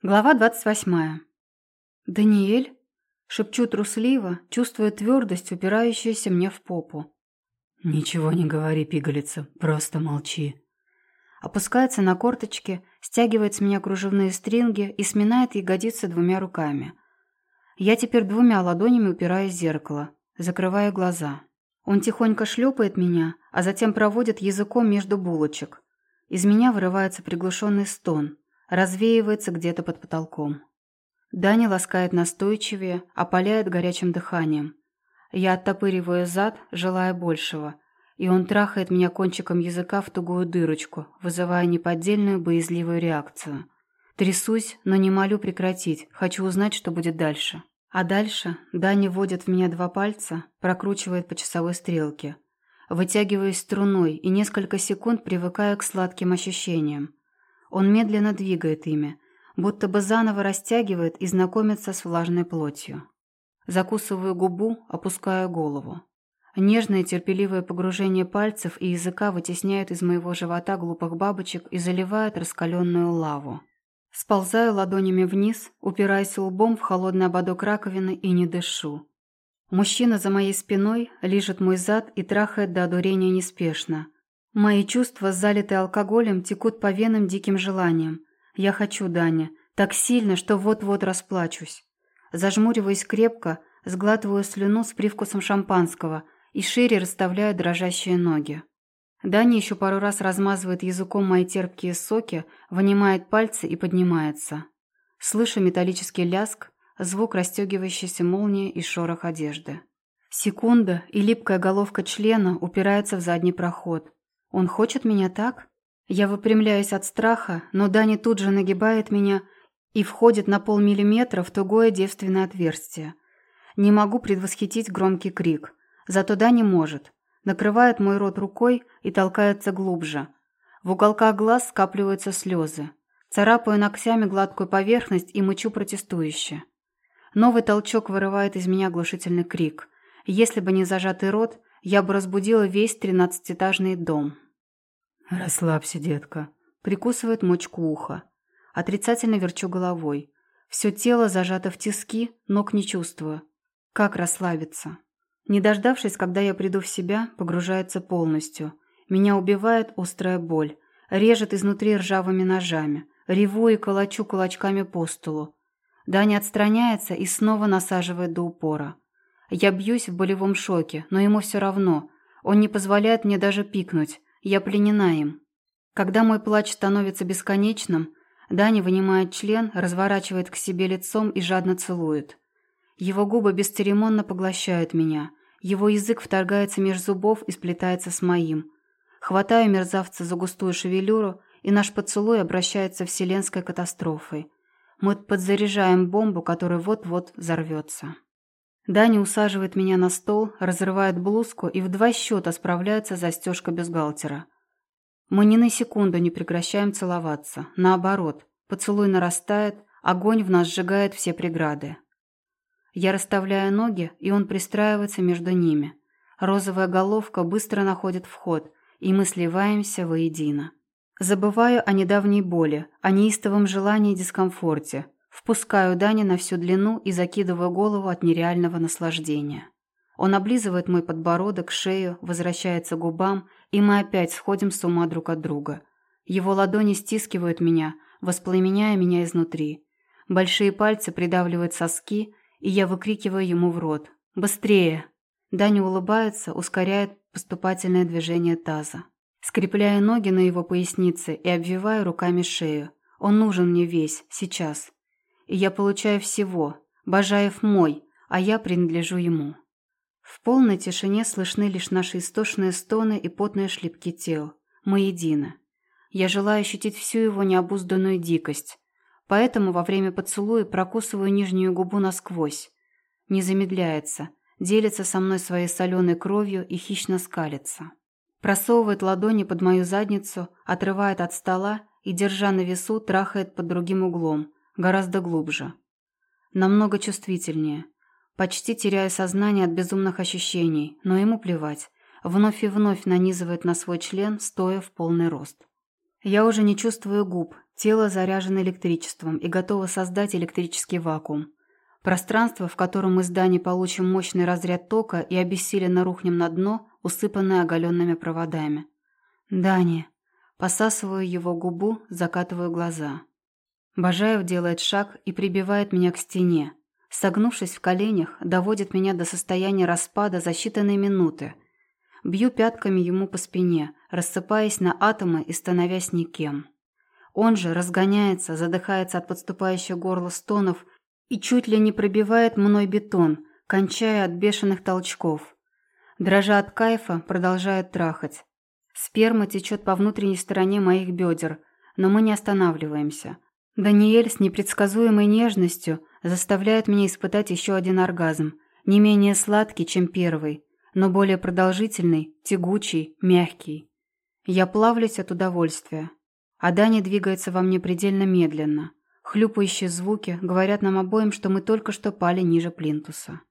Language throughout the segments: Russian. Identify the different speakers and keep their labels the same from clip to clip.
Speaker 1: Глава 28. «Даниэль?» – шепчу трусливо, чувствуя твердость, упирающуюся мне в попу.
Speaker 2: «Ничего не говори, пигалица, просто молчи».
Speaker 1: Опускается на корточки, стягивает с меня кружевные стринги и сминает ягодицы двумя руками. Я теперь двумя ладонями упираюсь в зеркало, закрывая глаза. Он тихонько шлепает меня, а затем проводит языком между булочек. Из меня вырывается приглушенный стон – развеивается где-то под потолком. Даня ласкает настойчивее, опаляет горячим дыханием. Я оттопыриваю зад, желая большего, и он трахает меня кончиком языка в тугую дырочку, вызывая неподдельную боязливую реакцию. Трясусь, но не молю прекратить, хочу узнать, что будет дальше. А дальше Даня вводит в меня два пальца, прокручивает по часовой стрелке. Вытягиваюсь струной и несколько секунд привыкаю к сладким ощущениям. Он медленно двигает ими, будто бы заново растягивает и знакомится с влажной плотью. Закусываю губу, опускаю голову. Нежное терпеливое погружение пальцев и языка вытесняют из моего живота глупых бабочек и заливают раскаленную лаву. Сползаю ладонями вниз, упираясь лбом в холодный ободок раковины и не дышу. Мужчина за моей спиной лижет мой зад и трахает до одурения неспешно – Мои чувства, залитые алкоголем, текут по венам диким желанием. Я хочу Даня, так сильно, что вот-вот расплачусь. Зажмуриваясь крепко, сглатываю слюну с привкусом шампанского и шире расставляю дрожащие ноги. Даня еще пару раз размазывает языком мои терпкие соки, вынимает пальцы и поднимается. Слышу металлический ляск, звук расстегивающейся молнии и шорох одежды. Секунда, и липкая головка члена упирается в задний проход – он хочет меня так? Я выпрямляюсь от страха, но Дани тут же нагибает меня и входит на полмиллиметра в тугое девственное отверстие. Не могу предвосхитить громкий крик, зато Дани может. Накрывает мой рот рукой и толкается глубже. В уголках глаз скапливаются слезы. Царапаю ногтями гладкую поверхность и мычу протестующе. Новый толчок вырывает из меня глушительный крик. Если бы не зажатый рот, я бы разбудила весь тринадцатиэтажный дом.
Speaker 2: «Расслабься, детка», —
Speaker 1: прикусывает мочку уха. Отрицательно верчу головой. Все тело зажато в тиски, ног не чувствую. Как расслабиться? Не дождавшись, когда я приду в себя, погружается полностью. Меня убивает острая боль. Режет изнутри ржавыми ножами. Реву и колочу кулачками по столу. Даня отстраняется и снова насаживает до упора. Я бьюсь в болевом шоке, но ему все равно. Он не позволяет мне даже пикнуть. Я пленена им. Когда мой плач становится бесконечным, Дани вынимает член, разворачивает к себе лицом и жадно целует. Его губы бесцеремонно поглощают меня. Его язык вторгается меж зубов и сплетается с моим. Хватаю мерзавца за густую шевелюру, и наш поцелуй обращается вселенской катастрофой. Мы подзаряжаем бомбу, которая вот-вот взорвется. Даня усаживает меня на стол, разрывает блузку и в два счета справляется застежка бюстгальтера. Мы ни на секунду не прекращаем целоваться. Наоборот, поцелуй нарастает, огонь в нас сжигает все преграды. Я расставляю ноги, и он пристраивается между ними. Розовая головка быстро находит вход, и мы сливаемся воедино. Забываю о недавней боли, о неистовом желании и дискомфорте, Впускаю Дани на всю длину и закидываю голову от нереального наслаждения. Он облизывает мой подбородок, шею, возвращается к губам, и мы опять сходим с ума друг от друга. Его ладони стискивают меня, воспламеняя меня изнутри. Большие пальцы придавливают соски, и я выкрикиваю ему в рот. «Быстрее!» Даня улыбается, ускоряет поступательное движение таза. Скрепляя ноги на его пояснице и обвиваю руками шею. Он нужен мне весь, сейчас я получаю всего. Бажаев мой, а я принадлежу ему. В полной тишине слышны лишь наши истошные стоны и потные шлепки тел. Мы едины. Я желаю ощутить всю его необузданную дикость. Поэтому во время поцелуя прокусываю нижнюю губу насквозь. Не замедляется, делится со мной своей соленой кровью и хищно скалится. Просовывает ладони под мою задницу, отрывает от стола и, держа на весу, трахает под другим углом – Гораздо глубже. Намного чувствительнее. Почти теряя сознание от безумных ощущений, но ему плевать. Вновь и вновь нанизывает на свой член, стоя в полный рост. Я уже не чувствую губ, Тело заряжено электричеством и готово создать электрический вакуум. Пространство, в котором мы с Дани получим мощный разряд тока и обессиленно рухнем на дно, усыпанное оголенными проводами. «Дани!» Посасываю его губу, закатываю глаза. Бажаев делает шаг и прибивает меня к стене. Согнувшись в коленях, доводит меня до состояния распада за считанные минуты. Бью пятками ему по спине, рассыпаясь на атомы и становясь никем. Он же разгоняется, задыхается от подступающих горла стонов и чуть ли не пробивает мной бетон, кончая от бешеных толчков. Дрожа от кайфа, продолжает трахать. Сперма течет по внутренней стороне моих бедер, но мы не останавливаемся. Даниэль с непредсказуемой нежностью заставляет меня испытать еще один оргазм, не менее сладкий, чем первый, но более продолжительный, тягучий, мягкий. Я плавлюсь от удовольствия. А Даня двигается во мне предельно медленно. Хлюпающие звуки говорят нам обоим, что мы только что пали ниже плинтуса.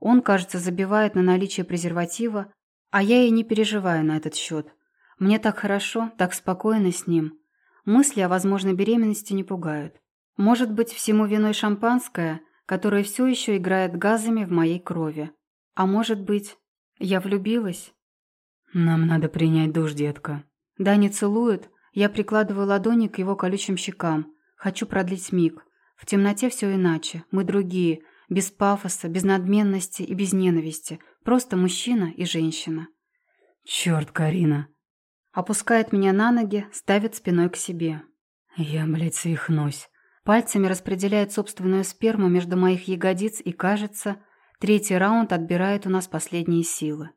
Speaker 1: Он, кажется, забивает на наличие презерватива, а я и не переживаю на этот счет. Мне так хорошо, так спокойно с ним. Мысли о возможной беременности не пугают. Может быть, всему виной шампанское, которое все еще играет газами в моей крови. А может быть, я влюбилась?
Speaker 2: Нам надо принять душ, детка.
Speaker 1: Дани целует, я прикладываю ладони к его колючим щекам. Хочу продлить миг. В темноте все иначе. Мы другие. Без пафоса, без надменности и без ненависти. Просто мужчина и женщина.
Speaker 2: Черт, Карина.
Speaker 1: Опускает меня на ноги, ставит спиной к себе.
Speaker 2: Я, блядь, свихнусь.
Speaker 1: Пальцами распределяет собственную сперму между моих ягодиц и, кажется, третий раунд отбирает у нас последние силы.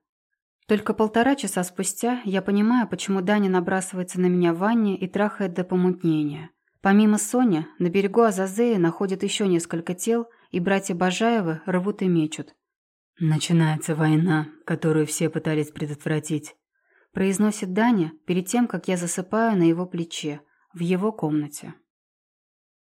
Speaker 1: Только полтора часа спустя я понимаю, почему Даня набрасывается на меня в ванне и трахает до помутнения. Помимо Сони, на берегу Азазея находят еще несколько тел, и братья Бажаевы рвут и мечут.
Speaker 2: «Начинается война, которую все пытались предотвратить»,
Speaker 1: произносит Даня перед тем, как я засыпаю на его плече, в его комнате.